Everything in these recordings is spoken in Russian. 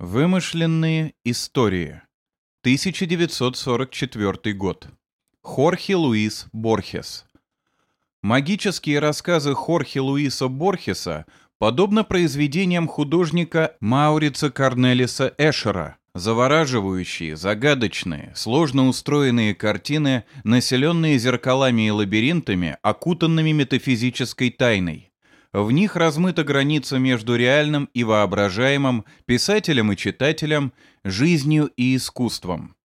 Вымышленные истории. 1944 год. Хорхе Луис Борхес. Магические рассказы Хорхе Луиса Борхеса подобно произведениям художника Маурица Корнелиса Эшера, завораживающие, загадочные, сложно устроенные картины, населенные зеркалами и лабиринтами, окутанными метафизической тайной. В них размыта граница между реальным и воображаемым, писателем и читателем, жизнью и искусством.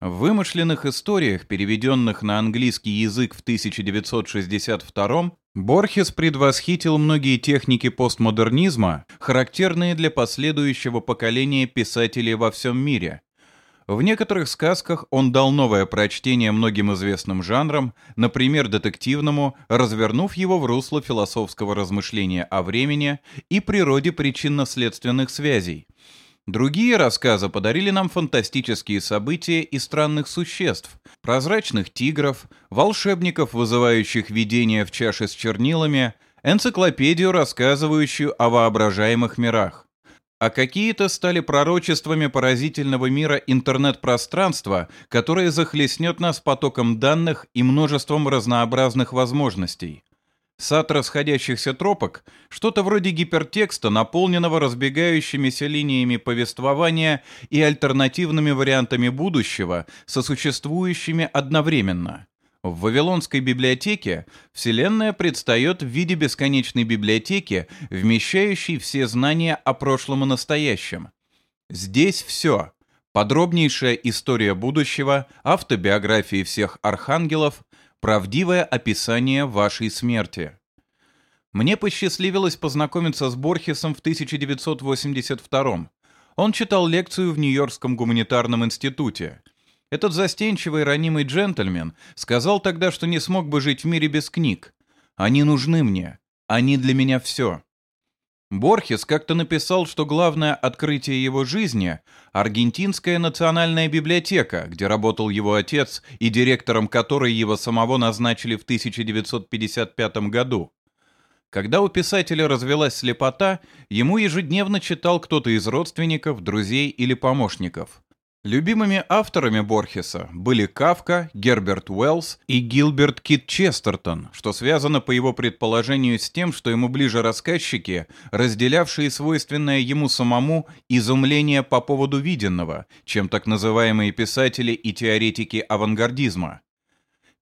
В вымышленных историях, переведенных на английский язык в 1962 Борхес предвосхитил многие техники постмодернизма, характерные для последующего поколения писателей во всем мире – в некоторых сказках он дал новое прочтение многим известным жанрам, например, детективному, развернув его в русло философского размышления о времени и природе причинно-следственных связей. Другие рассказы подарили нам фантастические события и странных существ, прозрачных тигров, волшебников, вызывающих видения в чаше с чернилами, энциклопедию, рассказывающую о воображаемых мирах а какие-то стали пророчествами поразительного мира интернет-пространства, которое захлестнет нас потоком данных и множеством разнообразных возможностей. Сад расходящихся тропок – что-то вроде гипертекста, наполненного разбегающимися линиями повествования и альтернативными вариантами будущего, сосуществующими одновременно – в Вавилонской библиотеке Вселенная предстает в виде бесконечной библиотеки, вмещающей все знания о прошлом и настоящем. Здесь все. Подробнейшая история будущего, автобиографии всех архангелов, правдивое описание вашей смерти. Мне посчастливилось познакомиться с Борхесом в 1982 Он читал лекцию в Нью-Йоркском гуманитарном институте – этот застенчивый ранимый джентльмен сказал тогда, что не смог бы жить в мире без книг. Они нужны мне. Они для меня все. Борхес как-то написал, что главное открытие его жизни – Аргентинская национальная библиотека, где работал его отец и директором которой его самого назначили в 1955 году. Когда у писателя развелась слепота, ему ежедневно читал кто-то из родственников, друзей или помощников. Любимыми авторами Борхеса были Кавка, Герберт Уэллс и Гилберт Кит Честертон, что связано по его предположению с тем, что ему ближе рассказчики, разделявшие свойственное ему самому изумление по поводу виденного, чем так называемые писатели и теоретики авангардизма.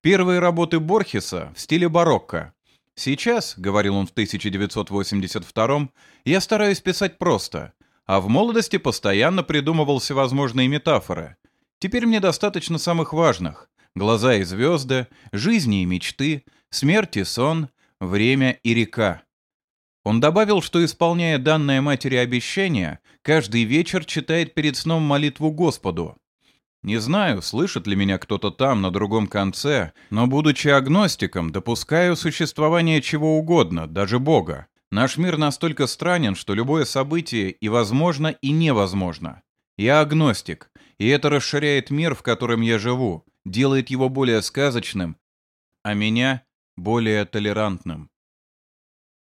Первые работы Борхеса в стиле барокко. «Сейчас», — говорил он в 1982 я стараюсь писать просто — а в молодости постоянно придумывал всевозможные метафоры. Теперь мне достаточно самых важных — глаза и звезды, жизни и мечты, смерть и сон, время и река. Он добавил, что, исполняя данное матери обещание, каждый вечер читает перед сном молитву Господу. Не знаю, слышит ли меня кто-то там, на другом конце, но, будучи агностиком, допускаю существование чего угодно, даже Бога. Наш мир настолько странен, что любое событие и возможно, и невозможно. Я агностик, и это расширяет мир, в котором я живу, делает его более сказочным, а меня более толерантным.